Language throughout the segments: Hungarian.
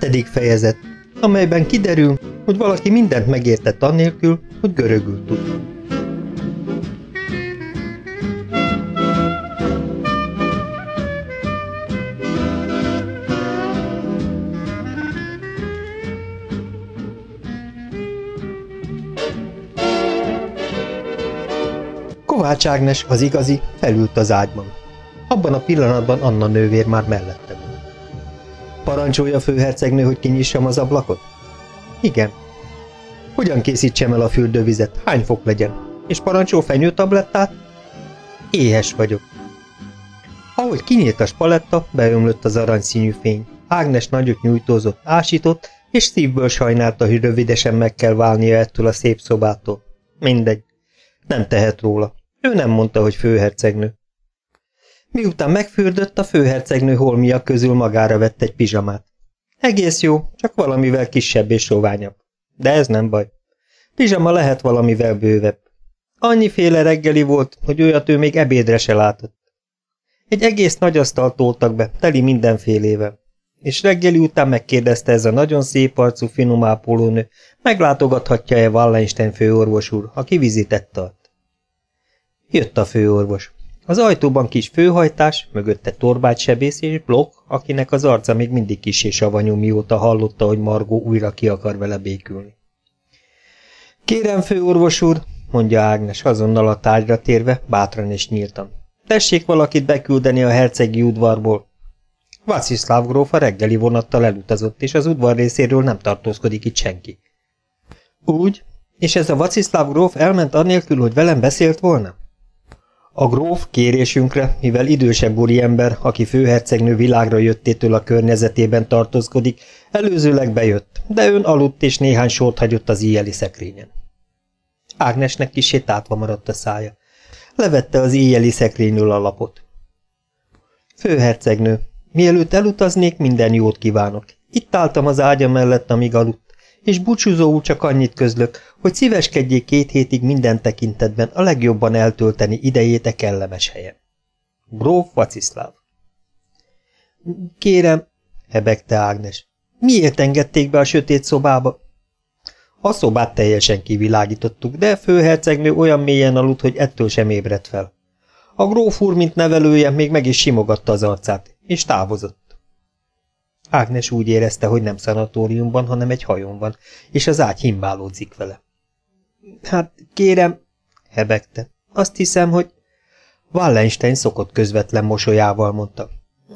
Hetedik fejezet, amelyben kiderül, hogy valaki mindent megértett annélkül, hogy görögül tud. Kovács Ágnes, az igazi, felült az ágyban. Abban a pillanatban Anna nővér már mellette Parancsolja főhercegnő, hogy kinyissam az ablakot? Igen. Hogyan készítsem el a fürdővizet? Hány fok legyen? És parancsol fenyőtablettát? Éhes vagyok. Ahogy kinyílt a spaletta, beömlött az aranyszínű fény. Ágnes nagyot nyújtózott, ásított, és szívből sajnálta, hogy rövidesen meg kell válnia ettől a szép szobától. Mindegy. Nem tehet róla. Ő nem mondta, hogy főhercegnő. Miután megfürdött, a főhercegnő holmia közül magára vett egy pizsamát. Egész jó, csak valamivel kisebb és soványabb. De ez nem baj. Pizsama lehet valamivel bővebb. Annyiféle reggeli volt, hogy olyat ő még ebédre se látott. Egy egész nagy asztalt toltak be, teli mindenfélével. És reggeli után megkérdezte ez a nagyon szép arcú finom ápolónő, meglátogathatja-e Wallenstein főorvos úr, aki vizitett tart. Jött a főorvos. Az ajtóban kis főhajtás, mögötte sebész és blokk, akinek az arca még mindig kis és savanyú, mióta hallotta, hogy Margó újra ki akar vele békülni. Kérem, főorvos úr, mondja Ágnes azonnal a tárgyra térve, bátran és nyíltan. Tessék valakit beküldeni a hercegi udvarból. Vaciszláv a reggeli vonattal elutazott, és az udvar részéről nem tartózkodik itt senki. Úgy? És ez a Vaciszláv gróf elment annélkül, hogy velem beszélt volna? A gróf kérésünkre, mivel idősebb úriember, aki főhercegnő világra jöttétől a környezetében tartózkodik, előzőleg bejött, de ön aludt és néhány sort hagyott az éjjeli szekrényen. Ágnesnek kisé tátva maradt a szája. Levette az éjjeli szekrényről a lapot. Főhercegnő, mielőtt elutaznék, minden jót kívánok. Itt álltam az ágya mellett, amíg aludt és búcsúzóul csak annyit közlök, hogy szíveskedjék két hétig minden tekintetben a legjobban eltölteni idejét a kellemes helyen. Gróf Vaciszláv Kérem, hebegte Ágnes, miért engedték be a sötét szobába? A szobát teljesen kivilágítottuk, de főhercegnő olyan mélyen aludt, hogy ettől sem ébredt fel. A gróf úr, mint nevelője, még meg is simogatta az arcát, és távozott. Ágnes úgy érezte, hogy nem szanatóriumban, hanem egy hajón van, és az ágy himbálódzik vele. Hát, kérem, hebegte, azt hiszem, hogy... Wallenstein szokott közvetlen mosolyával mondta.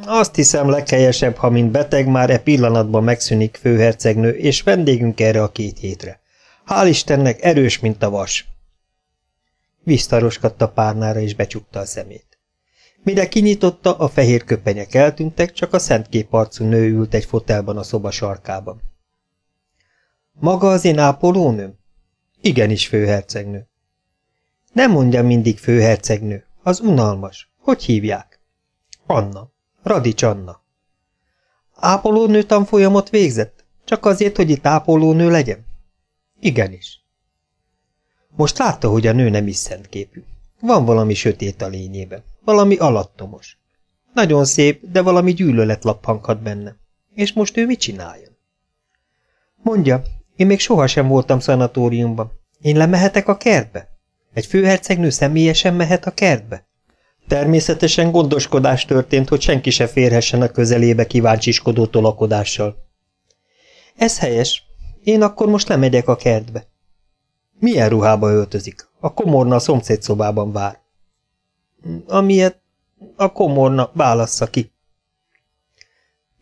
Azt hiszem leghelyesebb, ha mint beteg már e pillanatban megszűnik főhercegnő, és vendégünk erre a két hétre. Hál' Istennek erős, mint a vas. Visszaroskadt a párnára, és becsukta a szemét. Mire kinyitotta, a fehér köpenyek eltűntek, csak a szentkép arcú nő ült egy fotelban a szoba sarkában. Maga az én ápolónőm? Igenis, főhercegnő. Nem mondja mindig főhercegnő, az unalmas. Hogy hívják? Anna. Radics Anna. Ápolónő tanfolyamot végzett? Csak azért, hogy itt ápolónő legyen? Igenis. Most látta, hogy a nő nem is szentképű. Van valami sötét a lényében. Valami alattomos. Nagyon szép, de valami gyűlölet lappanghat benne. És most ő mit csináljon? Mondja, én még sohasem voltam szanatóriumban. Én lemehetek a kertbe? Egy főhercegnő személyesen mehet a kertbe? Természetesen gondoskodás történt, hogy senki se férhessen a közelébe kíváncsiskodó tolakodással. Ez helyes. Én akkor most lemegyek a kertbe. Milyen ruhába öltözik? A komorna a szomszéd szobában vár. Amilyet a komorna válassza ki.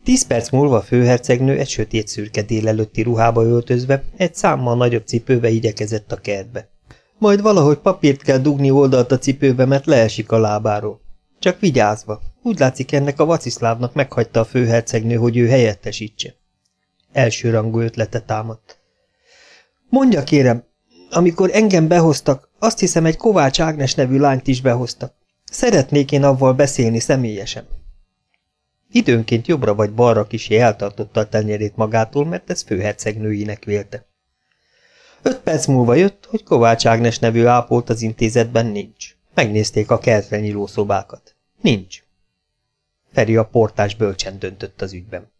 Tíz perc múlva a főhercegnő egy sötét szürke délelőtti ruhába öltözve, egy számmal nagyobb cipőbe igyekezett a kertbe. Majd valahogy papírt kell dugni oldalt a cipőbe, mert leesik a lábáról. Csak vigyázva, úgy látszik ennek a vaciszlávnak meghagyta a főhercegnő, hogy ő helyettesítse. Elsőrangú ötlete támadt. Mondja kérem, amikor engem behoztak, azt hiszem egy Kovács Ágnes nevű lányt is behoztak. Szeretnék én avval beszélni személyesen. Időnként jobbra vagy balra kisé eltartotta a tenyerét magától, mert ez főhercegnőinek vélte. Öt perc múlva jött, hogy Kovács Ágnes nevű ápolt az intézetben nincs. Megnézték a kertre nyíló szobákat. Nincs. Feri a portás bölcsen döntött az ügyben.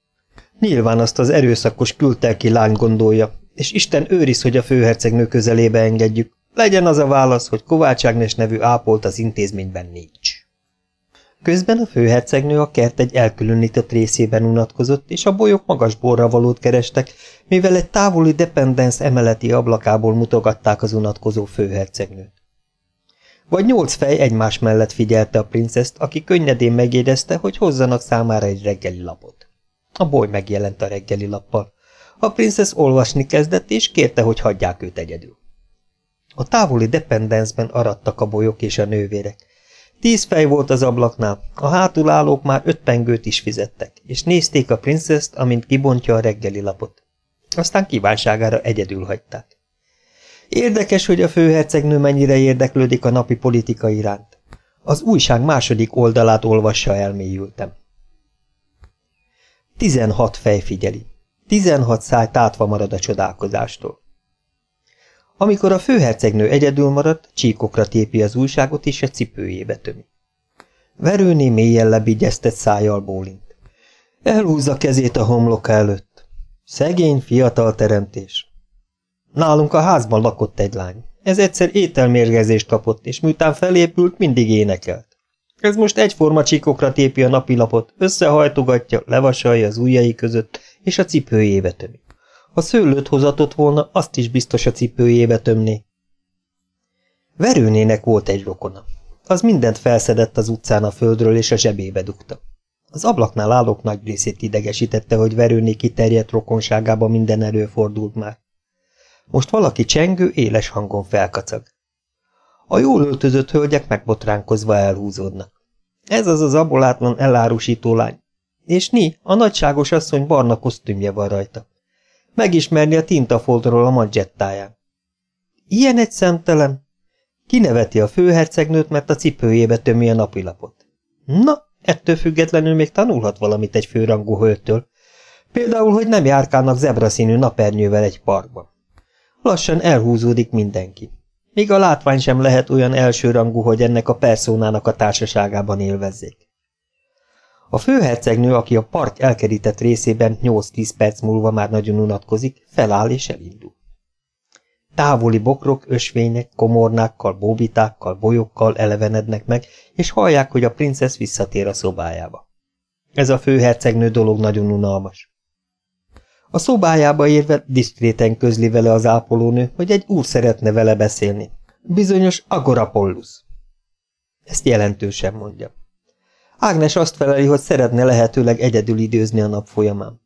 Nyilván azt az erőszakos kültelki lány gondolja, és Isten őriz, hogy a főhercegnő közelébe engedjük. Legyen az a válasz, hogy Kovács Ágnes nevű ápolt az intézményben nincs. Közben a főhercegnő a kert egy elkülönített részében unatkozott, és a bolyok magas borra valót kerestek, mivel egy távoli dependence emeleti ablakából mutogatták az unatkozó főhercegnőt. Vagy nyolc fej egymás mellett figyelte a princeszt, aki könnyedén megjegyezte, hogy hozzanak számára egy reggeli lapot. A boly megjelent a reggeli lappal. A princesz olvasni kezdett, és kérte, hogy hagyják őt egyedül. A távoli dependence-ben aradtak a bolyok és a nővérek. Tíz fej volt az ablaknál, a hátulállók már öt pengőt is fizettek, és nézték a princeszt, amint kibontja a reggeli lapot. Aztán kívánságára egyedül hagyták. Érdekes, hogy a főhercegnő mennyire érdeklődik a napi politika iránt. Az újság második oldalát olvassa elmélyültem. Tizenhat fej figyeli. Tizenhat száj tátva marad a csodálkozástól. Amikor a főhercegnő egyedül maradt, csíkokra tépi az újságot és a cipőjébe tömi. Verőné mélyen lebigyeztett szájjal bólint. Elhúzza kezét a homloka előtt. Szegény, fiatal teremtés. Nálunk a házban lakott egy lány. Ez egyszer ételmérgezést kapott, és miután felépült, mindig énekelt. Ez most egyforma csíkokra tépi a napilapot, összehajtogatja, levasalja az ujjai között, és a cipőjébe tömi. Ha szőlőt hozatott volna, azt is biztos a cipőjébe tömné. Verőnének volt egy rokona. Az mindent felszedett az utcán a földről, és a zsebébe dugta. Az ablaknál állók nagy részét idegesítette, hogy Verőné kiterjedt rokonságába minden előfordult már. Most valaki csengő, éles hangon felkacag. A jól öltözött hölgyek megbotránkozva elhúzódnak. Ez az az abolátlan elárusító lány. És ni, a nagyságos asszony barna kosztümje van rajta. Megismerni a tintafoltról a maggettáján. Ilyen egy szemtelen. Kineveti a főhercegnőt, mert a cipőjébe tömi a napilapot. Na, ettől függetlenül még tanulhat valamit egy főrangú hölgytől. Például, hogy nem járkálnak zebraszínű napernyővel egy parkban. Lassan elhúzódik mindenki. Még a látvány sem lehet olyan elsőrangú, hogy ennek a perszónának a társaságában élvezzék. A főhercegnő, aki a park elkerített részében 8-10 perc múlva már nagyon unatkozik, feláll és elindul. Távoli bokrok, ösvények, komornákkal, bóbitákkal, bolyokkal elevenednek meg, és hallják, hogy a princesz visszatér a szobájába. Ez a főhercegnő dolog nagyon unalmas. A szobájába érve diszkréten közli vele az ápolónő, hogy egy úr szeretne vele beszélni. Bizonyos Agorapollus. Ezt jelentősen mondja. Ágnes azt feleli, hogy szeretne lehetőleg egyedül időzni a nap folyamán.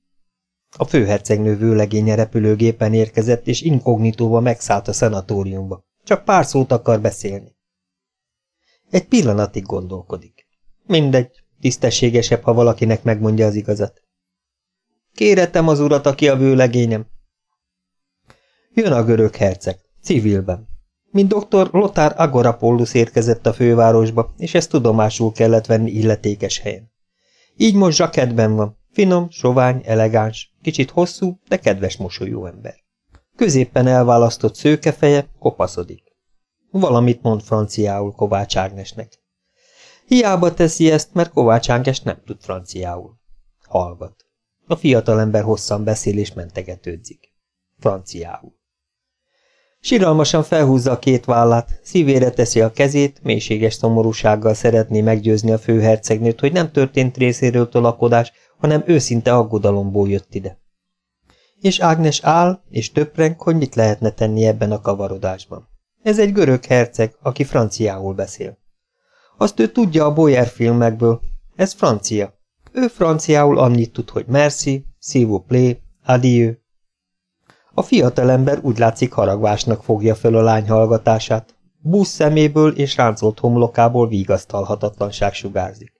A főhercegnő vőlegénye repülőgépen érkezett, és inkognitóba megszállt a szanatóriumba. Csak pár szót akar beszélni. Egy pillanatig gondolkodik. Mindegy, tisztességesebb, ha valakinek megmondja az igazat. Kéretem az urat, aki a vőlegényem. Jön a görög herceg, civilben. Mint doktor Lothar Agorapollus érkezett a fővárosba, és ezt tudomásul kellett venni illetékes helyen. Így most zsaketben van, finom, sovány, elegáns, kicsit hosszú, de kedves mosolyú ember. Középpen elválasztott szőkefeje kopaszodik. Valamit mond franciául Kovács Ágnesnek. Hiába teszi ezt, mert Kovács Ágnes nem tud franciául. Hallgat. A fiatalember hosszan beszél és mentegetődzik. Franciául. Siralmasan felhúzza a két vállát, szívére teszi a kezét, mélységes szomorúsággal szeretné meggyőzni a főhercegnőt, hogy nem történt részéről tolakodás, hanem őszinte aggodalomból jött ide. És Ágnes áll, és töpreng, hogy mit lehetne tenni ebben a kavarodásban. Ez egy görög herceg, aki franciául beszél. Azt ő tudja a Boyer filmekből. Ez francia. Ő franciául annyit tud, hogy merci, s'il vous plaît, adieu, a fiatalember úgy látszik haragvásnak fogja föl a lány hallgatását. Busz szeméből és ráncolt homlokából vigasztalhatatlanság sugárzik.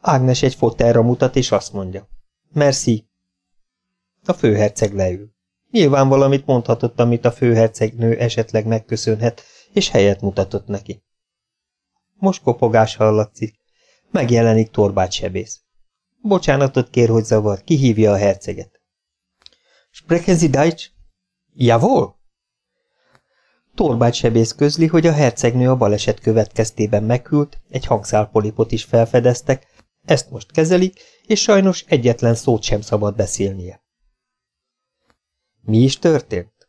Ágnes egy fotelra mutat, és azt mondja. Merci. A főherceg leül. Nyilván valamit mondhatott, amit a főhercegnő esetleg megköszönhet, és helyet mutatott neki. Most kopogás hallatszik. Megjelenik Torbát sebész. Bocsánatot kér, hogy zavar, kihívja a herceget. Sprechen Sie Deutsch? Jawohl! Torbágy sebész közli, hogy a hercegnő a baleset következtében meghűlt, egy hangszálpolipot is felfedeztek, Ezt most kezelik, és sajnos egyetlen szót sem szabad beszélnie. Mi is történt?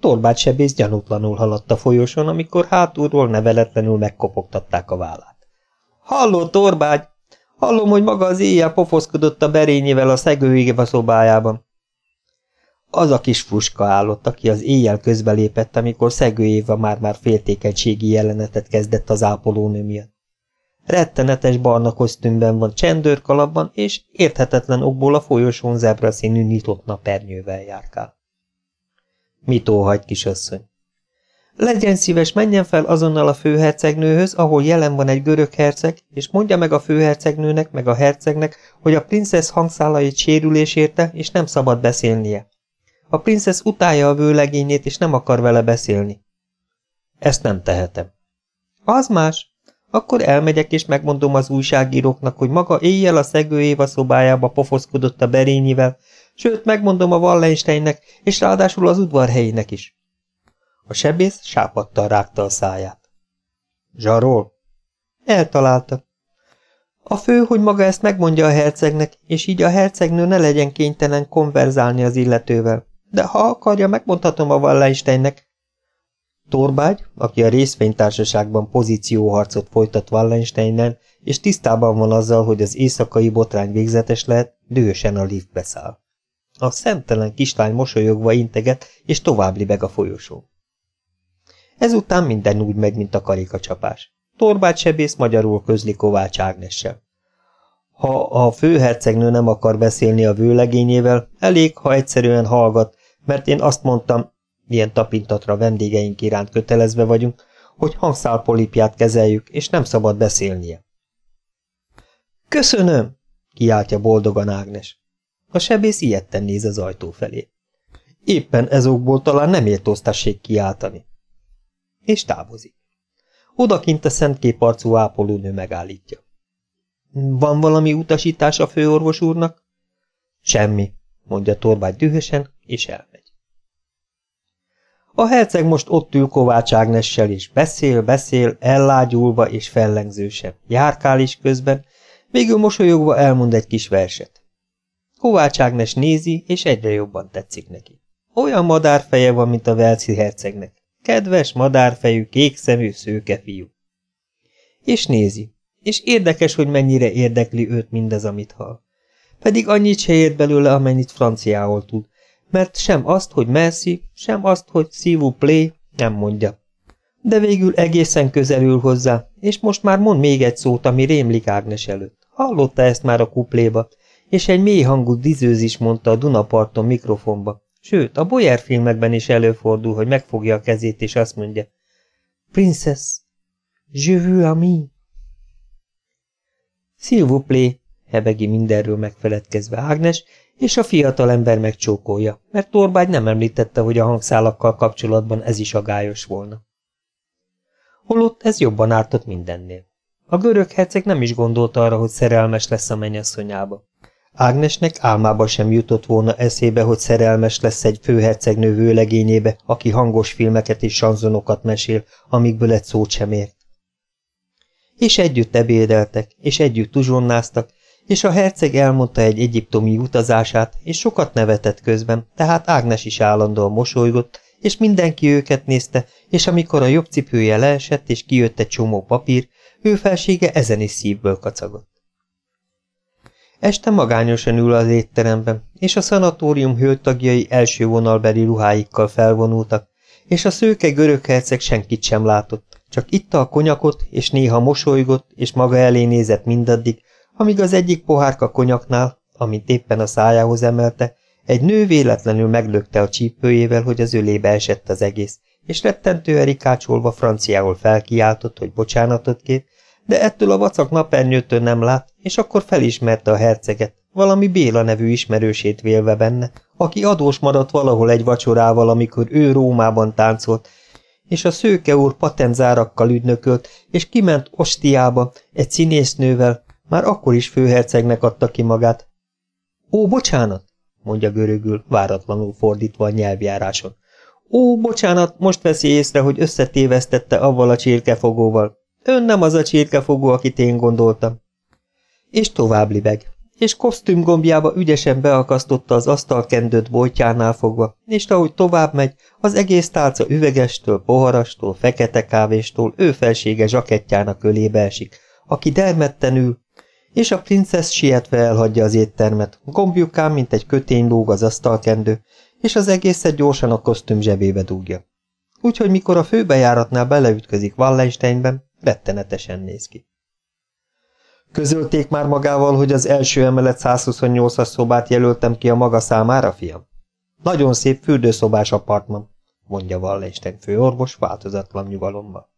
Torbát sebész gyanútlanul haladt a folyosón, amikor hátulról neveletlenül megkopogtatták a vállát. Halló, Torbágy! Hallom, hogy maga az éjjel pofoszkodott a berényével a szegőige szobájában. Az a kis fuska állott, aki az éjjel közbelépett, amikor Szegő Éva már-már féltékenységi jelenetet kezdett az ápolónő miatt. Rettenetes barna kosztümben van, csendőrkalapban, és érthetetlen okból a folyosón zebra színű nyitott napernyővel járkál. Mit óhagy, kisasszony? Legyen szíves, menjen fel azonnal a főhercegnőhöz, ahol jelen van egy görög herceg, és mondja meg a főhercegnőnek, meg a hercegnek, hogy a princesz hangszálait sérülés érte, és nem szabad beszélnie. A princesz utálja a vőlegényét, és nem akar vele beszélni. Ezt nem tehetem. Az más. Akkor elmegyek, és megmondom az újságíróknak, hogy maga éjjel a szegő Éva szobájába pofoszkodott a berényivel, sőt, megmondom a Wallensteinnek, és ráadásul az udvarhelyének is. A sebész sápadtal rágta a száját. Zsarol? Eltalálta. A fő, hogy maga ezt megmondja a hercegnek, és így a hercegnő ne legyen kénytelen konverzálni az illetővel. De ha akarja, megmondhatom a Wallensteinnek. Torbágy, aki a részvénytársaságban pozícióharcot folytat Wallensteinnel, és tisztában van azzal, hogy az éjszakai botrány végzetes lehet, dühösen a liftbe száll. A szemtelen kislány mosolyogva integet, és tovább libeg a folyosón. Ezután minden úgy megy, mint a karikacsapás. Torbát sebész magyarul közli Kovács Ágnessel. Ha a főhercegnő nem akar beszélni a vőlegényével, elég, ha egyszerűen hallgat, mert én azt mondtam, milyen tapintatra vendégeink iránt kötelezve vagyunk, hogy hangszálpolipját kezeljük, és nem szabad beszélnie. Köszönöm! kiáltja boldogan Ágnes. A sebész ilyetten néz az ajtó felé. Éppen ezokból talán nem értóztassék kiáltani és távozik. Odakint a szentképarcú ápolónő megállítja. Van valami utasítás a főorvos úrnak? Semmi, mondja Torbágy dühösen, és elmegy. A herceg most ott ül Kovács Ágnessel, és beszél, beszél, ellágyulva és fellengzősen, járkál is közben, végül mosolyogva elmond egy kis verset. Kovács Ágnes nézi, és egyre jobban tetszik neki. Olyan madárfeje van, mint a Velci hercegnek. Kedves, madárfejű, kékszemű, szőke fiú. És nézi, és érdekes, hogy mennyire érdekli őt mindez, amit hall. Pedig annyit se ért belőle, amennyit franciául tud, mert sem azt, hogy merci, sem azt, hogy vous plaît, nem mondja. De végül egészen közelül hozzá, és most már mond még egy szót, ami rémlik Ágnes előtt. Hallotta ezt már a kupléba, és egy mély hangú dizőzis mondta a Dunaparton mikrofonba. Sőt, a Boyer filmekben is előfordul, hogy megfogja a kezét, és azt mondja, Princess, je veux ami. S'il vous plaît, hebegi mindenről megfeledkezve Ágnes, és a fiatal ember megcsókolja, mert Torbágy nem említette, hogy a hangszálakkal kapcsolatban ez is agályos volna. Holott ez jobban ártott mindennél. A görög herceg nem is gondolta arra, hogy szerelmes lesz a mennyasszonyába. Ágnesnek álmába sem jutott volna eszébe, hogy szerelmes lesz egy főhercegnő vőlegényébe, aki hangos filmeket és sanzonokat mesél, amikből egy szót sem ért. És együtt ebédeltek, és együtt uzsonnáztak, és a herceg elmondta egy egyiptomi utazását, és sokat nevetett közben, tehát Ágnes is állandóan mosolygott, és mindenki őket nézte, és amikor a jobb cipője leesett, és kijött egy csomó papír, ő felsége ezen is szívből kacagott. Este magányosan ül az étteremben, és a szanatórium hőtagjai első vonalbeli ruháikkal felvonultak, és a szőke görög herceg senkit sem látott, csak itta a konyakot, és néha mosolygott, és maga elé nézett mindaddig, amíg az egyik pohárka konyaknál, amint éppen a szájához emelte, egy nő véletlenül meglökte a csípőjével, hogy az ölébe esett az egész, és rettentően rikácsolva franciául felkiáltott, hogy bocsánatot kér, de ettől a vacak napernyőtől nem lát, és akkor felismerte a herceget, valami Béla nevű ismerősét vélve benne, aki adós maradt valahol egy vacsorával, amikor ő Rómában táncolt, és a szőke úr patentzárakkal üdnökölt, és kiment Ostiába egy színésznővel, már akkor is főhercegnek adta ki magát. Ó, bocsánat, mondja görögül, váratlanul fordítva a nyelvjáráson. Ó, bocsánat, most veszi észre, hogy összetévesztette avval a csirkefogóval. Ön nem az a csirkefogó, akit én gondoltam. És tovább libeg, és kosztümgombjába ügyesen beakasztotta az asztalkendőt boltjánál fogva, és ahogy tovább megy, az egész tálca üvegestől, poharastól, fekete kávéstól ő felsége zsakettjának ölébe esik, aki dermedten ül, és a princesz sietve elhagyja az éttermet, gombjukán, mint egy kötény lóg az asztalkendő, és az egészet gyorsan a kosztüm zsebébe dugja. Úgyhogy mikor a főbejáratnál beleütközik Wallensteinben, rettenetesen néz ki. Közölték már magával, hogy az első emelet 128-as szobát jelöltem ki a maga számára, fiam? Nagyon szép fürdőszobás apartman, mondja Wallenstein főorvos változatlan nyugalommal.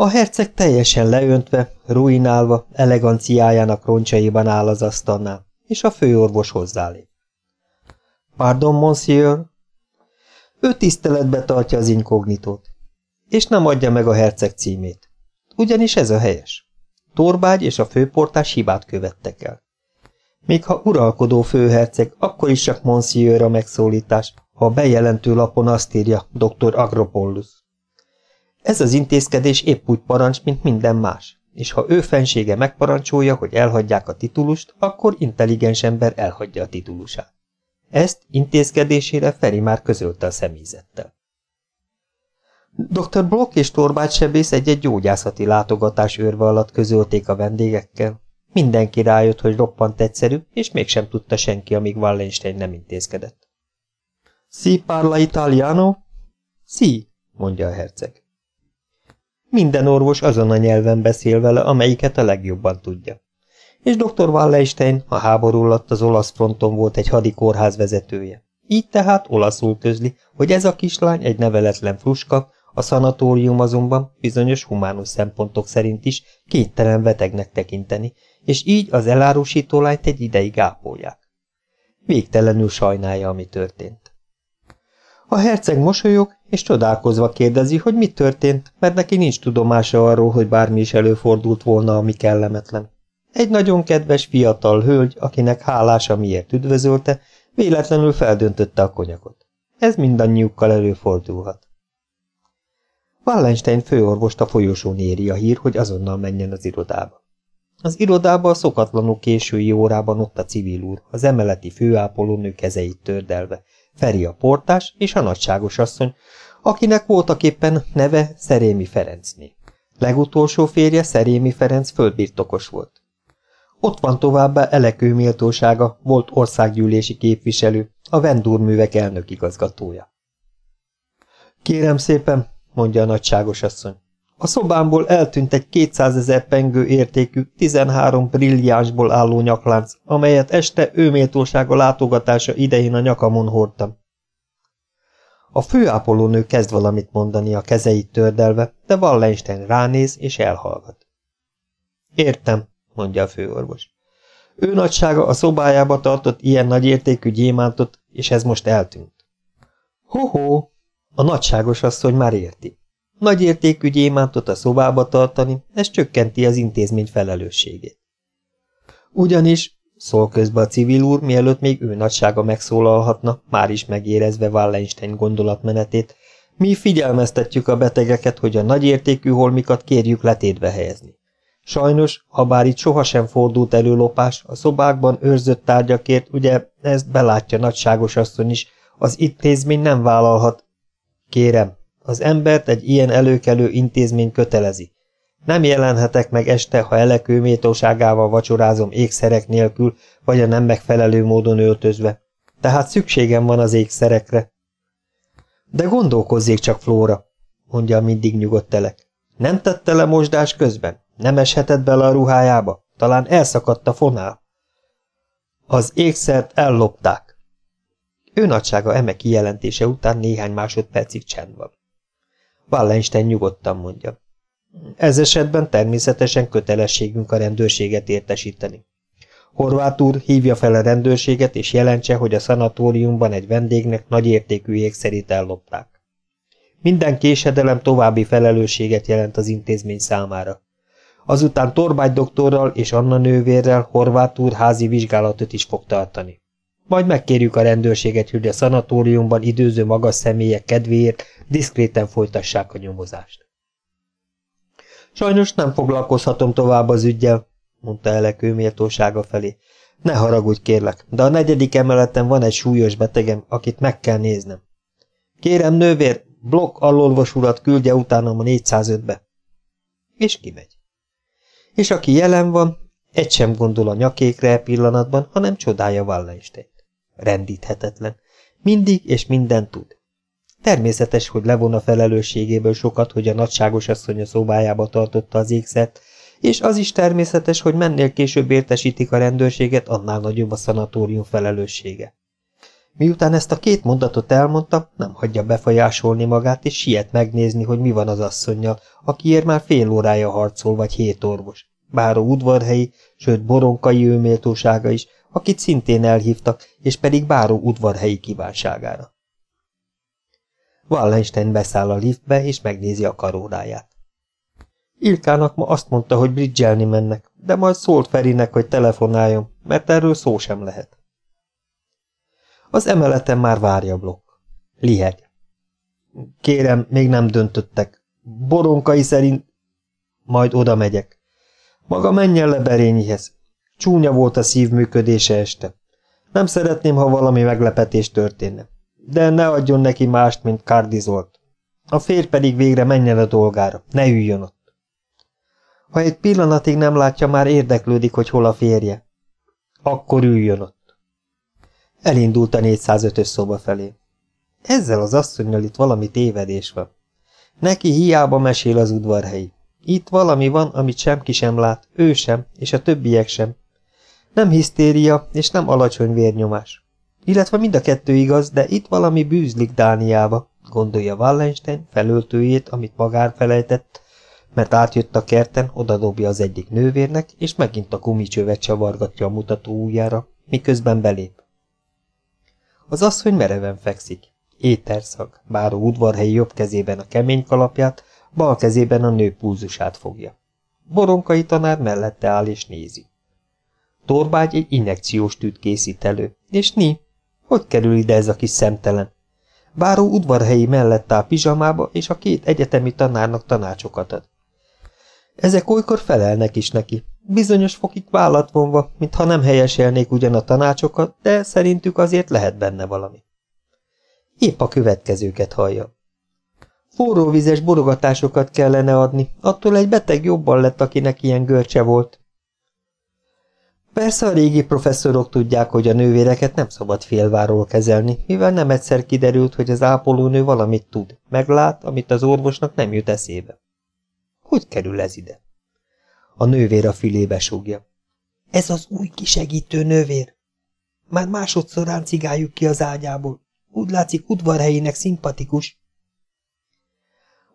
A herceg teljesen leöntve, ruinálva, eleganciájának roncsaiban áll az asztalnál, és a főorvos hozzálép. Pardon, monsieur? Ő tiszteletbe tartja az inkognitót, és nem adja meg a herceg címét. Ugyanis ez a helyes. Torbágy és a főportás hibát követtek el. Még ha uralkodó főherceg, akkor is csak monsieur a megszólítás, ha a bejelentő lapon azt írja dr. Agropollus. Ez az intézkedés épp úgy parancs, mint minden más, és ha ő fensége megparancsolja, hogy elhagyják a titulust, akkor intelligens ember elhagyja a titulusát. Ezt intézkedésére Feri már közölte a személyzettel. Dr. Block és Torbács sebész egy-egy gyógyászati látogatás őrve alatt közölték a vendégekkel. Mindenki rájött, hogy roppant egyszerű, és mégsem tudta senki, amíg Wallenstein nem intézkedett. Si parla italiano? Si, mondja a herceg. Minden orvos azon a nyelven beszél vele, amelyiket a legjobban tudja. És dr. Wallenstein a háború alatt az olasz fronton volt egy hadikórház vezetője. Így tehát olaszul közli, hogy ez a kislány egy neveletlen fruska, a szanatórium azonban bizonyos humánus szempontok szerint is kéttelen betegnek tekinteni, és így az elárusító lányt egy ideig ápolják. Végtelenül sajnálja, ami történt. A herceg mosolyog, és csodálkozva kérdezi, hogy mi történt, mert neki nincs tudomása arról, hogy bármi is előfordult volna, ami kellemetlen. Egy nagyon kedves fiatal hölgy, akinek hálása miért üdvözölte, véletlenül feldöntötte a konyakot. Ez mindannyiukkal előfordulhat. Wallenstein főorvost a folyosón éri a hír, hogy azonnal menjen az irodába. Az irodába a szokatlanul késői órában ott a civil úr, az emeleti főápolónő kezeit tördelve, Feri a portás és a nagyságos asszony, akinek voltak éppen neve Szerémi Ferencné. Legutolsó férje Szerémi Ferenc földbirtokos volt. Ott van továbbá Elekő méltósága, volt országgyűlési képviselő, a vendúrművek elnök igazgatója. Kérem szépen, mondja a nagyságos asszony. A szobámból eltűnt egy 200 ezer pengő értékű, 13 brilliánsból álló nyaklánc, amelyet este őméltósága látogatása idején a nyakamon hordtam. A főápolónő kezd valamit mondani a kezeit tördelve, de Wallenstein ránéz és elhallgat. Értem, mondja a főorvos. Ő nagysága a szobájába tartott ilyen nagyértékű gyémántot, és ez most eltűnt. Ho-ho, a nagyságos asszony már érti. Nagy értékű gyémántot a szobába tartani, ez csökkenti az intézmény felelősségét. Ugyanis, szól közbe a civil úr, mielőtt még ő nagysága megszólalhatna, már is megérezve Wallenstein gondolatmenetét, mi figyelmeztetjük a betegeket, hogy a nagyértékű holmikat kérjük letétbe helyezni. Sajnos, ha bár itt sohasem fordult elő lopás, a szobákban őrzött tárgyakért, ugye ezt belátja nagyságos asszony is, az intézmény nem vállalhat Kérem, az embert egy ilyen előkelő intézmény kötelezi. Nem jelenhetek meg este, ha elekő méltóságával vacsorázom ékszerek nélkül, vagy a nem megfelelő módon öltözve. Tehát szükségem van az ékszerekre. De gondolkozzék csak, Flóra, mondja mindig nyugodt telek. Nem tette le mosdás közben? Nem eshetett bele a ruhájába? Talán elszakadt a fonál? Az ékszert ellopták. Ő nagysága eme kijelentése után néhány másodpercig csend van. Wallenstein nyugodtan mondja. Ez esetben természetesen kötelességünk a rendőrséget értesíteni. Horváth úr hívja fel a rendőrséget, és jelentse, hogy a szanatóriumban egy vendégnek nagyértékű ékszerét ellopták. Minden késedelem további felelősséget jelent az intézmény számára. Azután Torbágy doktorral és Anna nővérrel Horváth úr házi vizsgálatot is fog tartani. Majd megkérjük a rendőrséget, hogy a szanatóriumban időző magas személyek kedvéért diszkréten folytassák a nyomozást. Sajnos nem foglalkozhatom tovább az ügyjel, mondta Elekő méltósága felé. Ne haragudj, kérlek, de a negyedik emeleten van egy súlyos betegem, akit meg kell néznem. Kérem, nővér, blokk allolvos urat küldje utánam a 405-be. És kimegy. És aki jelen van, egy sem gondol a nyakékre e pillanatban, hanem csodálja Wallenstein. Rendíthetetlen. Mindig és minden tud. Természetes, hogy levon a felelősségéből sokat, hogy a nagyságos asszony a szobájába tartotta az ékszert, és az is természetes, hogy mennél később értesítik a rendőrséget, annál nagyobb a szanatórium felelőssége. Miután ezt a két mondatot elmondta, nem hagyja befolyásolni magát, és siet megnézni, hogy mi van az asszonynal, akiért már fél órája harcol, vagy hét orvos. Báró udvarhelyi, sőt boronkai őméltósága is, akit szintén elhívtak, és pedig báró udvarhelyi kívánságára. Wallenstein beszáll a liftbe, és megnézi a karóráját. Ilkának ma azt mondta, hogy bridgelni mennek, de majd szólt Ferinek, hogy telefonáljon, mert erről szó sem lehet. Az emeleten már várja blokk. Liheg. Kérem, még nem döntöttek. Boronkai szerint... Majd oda megyek. Maga menjen le Berényihez. Csúnya volt a szívműködése este. Nem szeretném, ha valami meglepetés történne. De ne adjon neki mást, mint kardizolt. A férj pedig végre menjen a dolgára, ne üljön ott. Ha egy pillanatig nem látja, már érdeklődik, hogy hol a férje. Akkor üljön ott. Elindult a 405-ös szoba felé. Ezzel az asszonynal itt valami tévedés van. Neki hiába mesél az udvarhelyi. Itt valami van, amit semki sem lát, ő sem, és a többiek sem. Nem hisztéria, és nem alacsony vérnyomás. Illetve mind a kettő igaz, de itt valami bűzlik Dániába, gondolja Wallenstein felöltőjét, amit magár felejtett, mert átjött a kerten, odadobja az egyik nővérnek, és megint a kumicsövet csavargatja a mutató ujjára, miközben belép. Az asszony mereven fekszik. Éterszag, báró udvarhelyi jobb kezében a kemény kalapját, bal kezében a nő pulzusát fogja. Boronkai tanár mellette áll és nézi. Torbágy egy injekciós tűt készít elő, és ni, hogy kerül ide ez a kis szemtelen? Báró udvarhelyi mellett áll pizsamába, és a két egyetemi tanárnak tanácsokat ad. Ezek olykor felelnek is neki. Bizonyos fokig vállat vonva, mintha nem helyeselnék ugyan a tanácsokat, de szerintük azért lehet benne valami. Épp a következőket hallja. Forróvizes borogatásokat kellene adni, attól egy beteg jobban lett, akinek ilyen görcse volt. Persze a régi professzorok tudják, hogy a nővéreket nem szabad félváról kezelni, mivel nem egyszer kiderült, hogy az ápolónő valamit tud, meglát, amit az orvosnak nem jut eszébe. Hogy kerül ez ide? A nővér a fülébe súgja. Ez az új kisegítő nővér. Már másodszor ráncigáljuk ki az ágyából. Úgy látszik, udvarhelyének szimpatikus.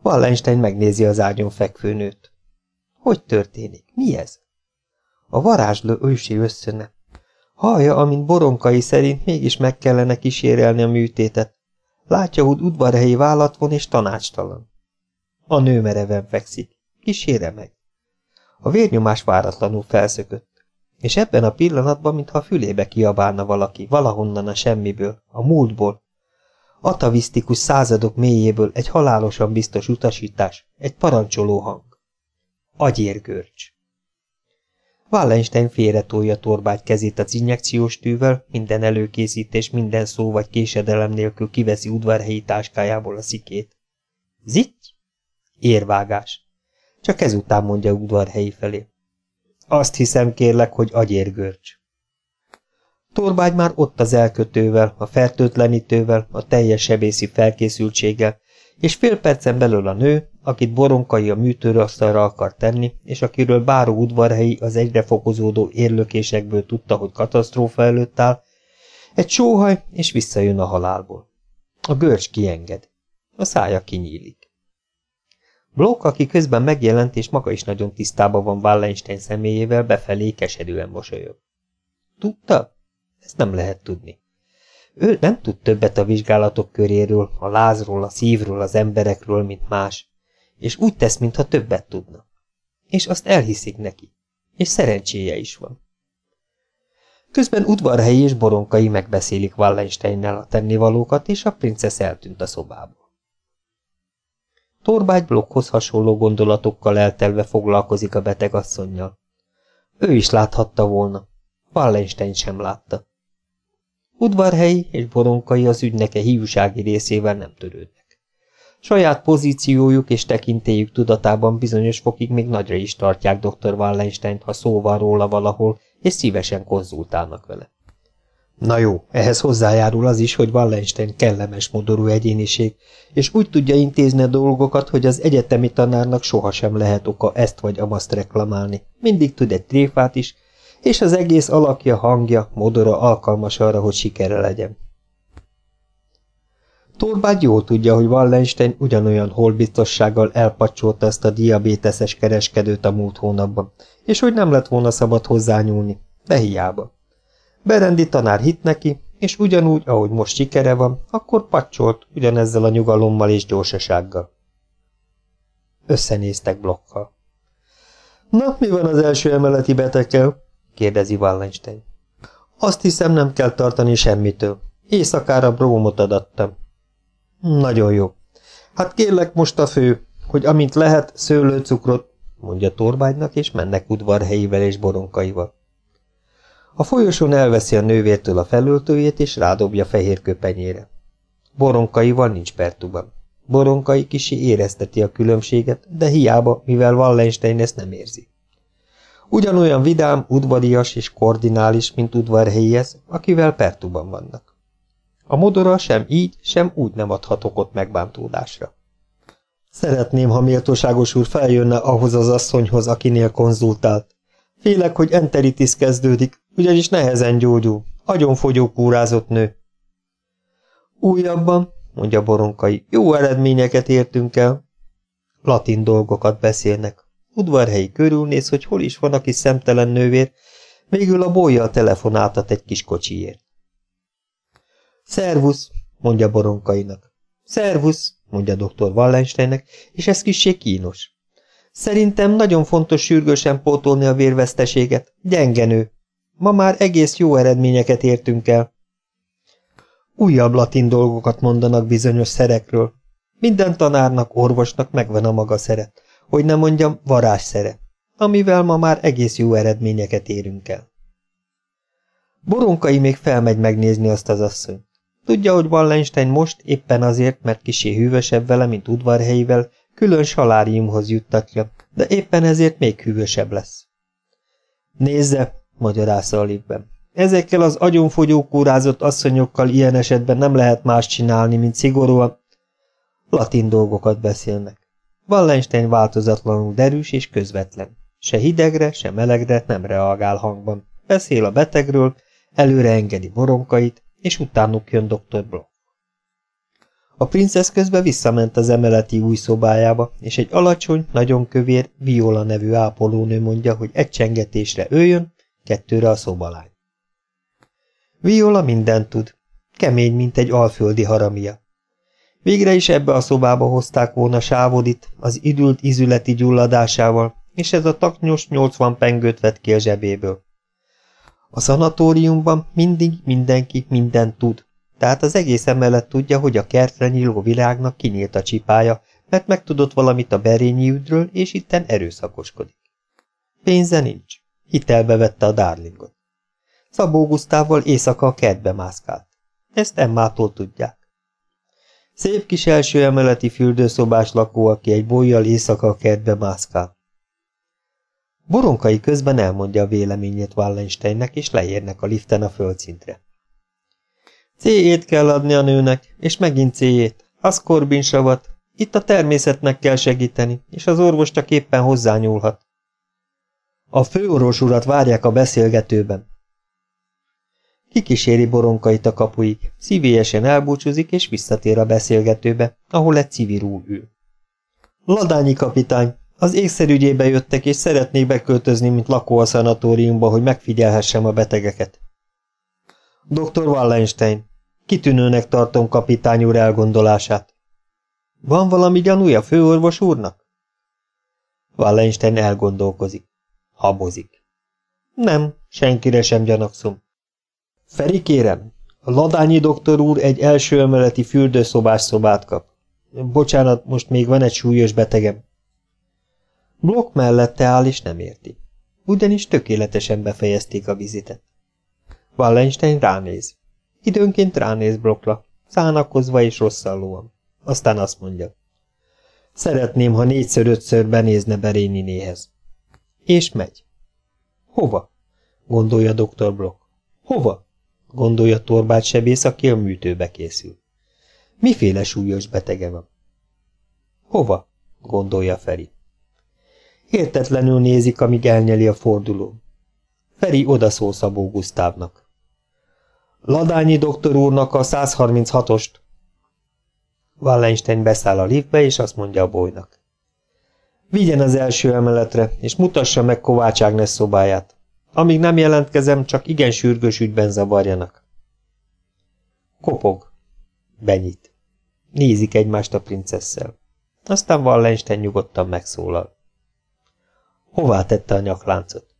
Wallenstein megnézi az ágyon fekvő nőt. Hogy történik? Mi ez? A varázsló ősi összöne. Hallja, amint boronkai szerint mégis meg kellene kísérelni a műtétet. Látja, hogy udvarhelyi vállat von és tanácstalan. A nő mereven fekszik. Kísére meg. A vérnyomás váratlanul felszökött, és ebben a pillanatban, mintha a fülébe kiabálna valaki, valahonnan a semmiből, a múltból, atavisztikus századok mélyéből egy halálosan biztos utasítás, egy parancsoló hang. Agyérgörcs. Wallenstein félretolja torbágy kezét az injekciós tűvel, minden előkészítés, minden szó vagy késedelem nélkül kiveszi udvarhelyi táskájából a szikét. Zitty? Érvágás. Csak ezután mondja udvarhelyi felé. Azt hiszem, kérlek, hogy agyérgörcs. Torbágy már ott az elkötővel, a fertőtlenítővel, a teljes sebészi felkészültséggel, és fél percen belül a nő, akit boronkai a műtőrasztalra akar tenni, és akiről báró udvarhelyi az egyre fokozódó érlökésekből tudta, hogy katasztrófa előtt áll, egy sóhaj, és visszajön a halálból. A görcs kienged. A szája kinyílik. Block, aki közben megjelent, és maga is nagyon tisztában van Wallenstein személyével, befelé keserűen mosolyog. Tudta? Ezt nem lehet tudni. Ő nem tud többet a vizsgálatok köréről, a lázról, a szívről, az emberekről, mint más, és úgy tesz, mintha többet tudna. És azt elhiszik neki, és szerencséje is van. Közben udvarhelyi és boronkai megbeszélik Wallensteinnel a tennivalókat, és a princesz eltűnt a szobából. Torbágy blokkhoz hasonló gondolatokkal eltelve foglalkozik a betegasszonynal. Ő is láthatta volna. Wallenstein sem látta. Udvarhelyi és boronkai az ügyneke hívúsági részével nem törődnek. Saját pozíciójuk és tekintélyük tudatában bizonyos fokig még nagyra is tartják dr. Wallenstein, ha szó van róla valahol, és szívesen konzultálnak vele. Na jó, ehhez hozzájárul az is, hogy Wallenstein kellemes modorú egyéniség, és úgy tudja intézni a dolgokat, hogy az egyetemi tanárnak sohasem lehet oka ezt vagy amaszt reklamálni. Mindig tud egy tréfát is, és az egész alakja, hangja, modora alkalmas arra, hogy sikere legyen. Torbágy jól tudja, hogy Wallenstein ugyanolyan holbiztossággal elpacsolta ezt a diabéteses kereskedőt a múlt hónapban, és hogy nem lett volna szabad hozzányúlni, de hiába. Berendi tanár hit neki, és ugyanúgy, ahogy most sikere van, akkor pacsolt ugyanezzel a nyugalommal és gyorsasággal. Összenéztek blokkal. Na, mi van az első emeleti betekkel? kérdezi Wallenstein. Azt hiszem, nem kell tartani semmitől. Éjszakára brómot adattam. Nagyon jó. Hát kérlek most a fő, hogy amint lehet, szőlőcukrot, mondja Torbágynak, és mennek udvarhelyivel és boronkaival. A folyosón elveszi a nővértől a felöltőjét, és rádobja fehér köpenyére. Boronkaival nincs pertuban. Boronkai kisi érezteti a különbséget, de hiába, mivel Wallenstein ezt nem érzi. Ugyanolyan vidám, udvarias és koordinális, mint udvarhelyihez, akivel pertuban vannak. A modora sem így, sem úgy nem adhat okot megbántódásra. Szeretném, ha méltóságos úr feljönne ahhoz az asszonyhoz, akinél konzultált. Félek, hogy enteritis kezdődik, ugyanis nehezen gyógyul. Agyonfogyó kúrázott nő. Újabban, mondja Boronkai, jó eredményeket értünk el. Latin dolgokat beszélnek. Udvarhelyi körülnéz, hogy hol is van a szemtelen nővér, végül a bolya telefonáltat egy kis kocsiért. Szervusz, mondja Boronkainak. Szervusz, mondja dr. Wallensteinnek, és ez kissé kínos. Szerintem nagyon fontos sürgősen pótolni a vérveszteséget. Gyengenő. Ma már egész jó eredményeket értünk el. Újabb latin dolgokat mondanak bizonyos szerekről. Minden tanárnak, orvosnak megvan a maga szeret, hogy ne mondjam varázsszere, amivel ma már egész jó eredményeket érünk el. Boronkai még felmegy megnézni azt az asszonyt. Tudja, hogy Wallenstein most éppen azért, mert kisé hűvösebb vele, mint udvarhelyivel, külön saláriumhoz juttatja, de éppen ezért még hűvösebb lesz. Nézze, magyarázza a. Ezekkel az agyonfogyó kórázott asszonyokkal ilyen esetben nem lehet más csinálni, mint szigorúan latin dolgokat beszélnek. Wallenstein változatlanul derűs és közvetlen. Se hidegre, se melegre nem reagál hangban. Beszél a betegről, előre engedi boronkait, és utánuk jön dr. Bloch. A princesz közben visszament az emeleti új szobájába, és egy alacsony, nagyon kövér, Viola nevű ápolónő mondja, hogy egy csengetésre ő jön, kettőre a szobalány. Viola mindent tud, kemény, mint egy alföldi haramia. Végre is ebbe a szobába hozták volna Sávodit az idült izületi gyulladásával, és ez a taknyos 80 pengőt vett ki a zsebéből. A szanatóriumban mindig mindenki mindent tud, tehát az egész emelet tudja, hogy a kertre nyíló világnak kinyílt a csipája, mert megtudott valamit a berényi üdről, és itten erőszakoskodik. Pénze nincs. Hitelbe vette a Darlingot. Szabó Gusztával éjszaka a kertbe mászkált. Ezt Emmától tudják. Szép kis első emeleti fürdőszobás lakó, aki egy bolyjal éjszaka a kertbe mászkál. Boronkai közben elmondja a véleményét Wallensteinnek, és leérnek a liften a földszintre. Céjét kell adni a nőnek, és megint céjét. Az korbinsavat. Itt a természetnek kell segíteni, és az orvos csak éppen hozzányúlhat. A főorvos urat várják a beszélgetőben. Kikíséri boronkait a kapuig, szívélyesen elbúcsúzik, és visszatér a beszélgetőbe, ahol egy civil ül. Ladányi kapitány, az ékszerügyébe jöttek, és szeretnék beköltözni, mint lakó a szanatóriumba, hogy megfigyelhessem a betegeket. Dr. Wallenstein, kitűnőnek tartom kapitány úr elgondolását. Van valami gyanúja főorvos úrnak? Wallenstein elgondolkozik. Habozik. Nem, senkire sem gyanakszom. Feri kérem, a ladányi doktor úr egy első emeleti fürdőszobás szobát kap. Bocsánat, most még van egy súlyos betegem. Blokk mellette áll, és nem érti. ugyanis tökéletesen befejezték a vizitet. Wallenstein ránéz. Időnként ránéz Brockra, szánakozva és rosszallóan. Aztán azt mondja. Szeretném, ha négyszer-ötször benézne Beréninéhez. És megy. Hova? gondolja dr. Brock. Hova? gondolja Torbát sebész, aki a műtőbe készül. Miféle súlyos betege van? Hova? gondolja Feri. Értetlenül nézik, amíg elnyeli a forduló. Feri odaszól Szabó Gusztávnak. Ladányi doktor úrnak a 136-ost. Wallenstein beszáll a liftbe, és azt mondja a bolynak. Vigyen az első emeletre, és mutassa meg Kovács Ágnes szobáját. Amíg nem jelentkezem, csak igen sürgős ügyben zavarjanak. Kopog. Benyit. Nézik egymást a princesszel. Aztán Wallenstein nyugodtan megszólal. Hová tette a nyakláncot?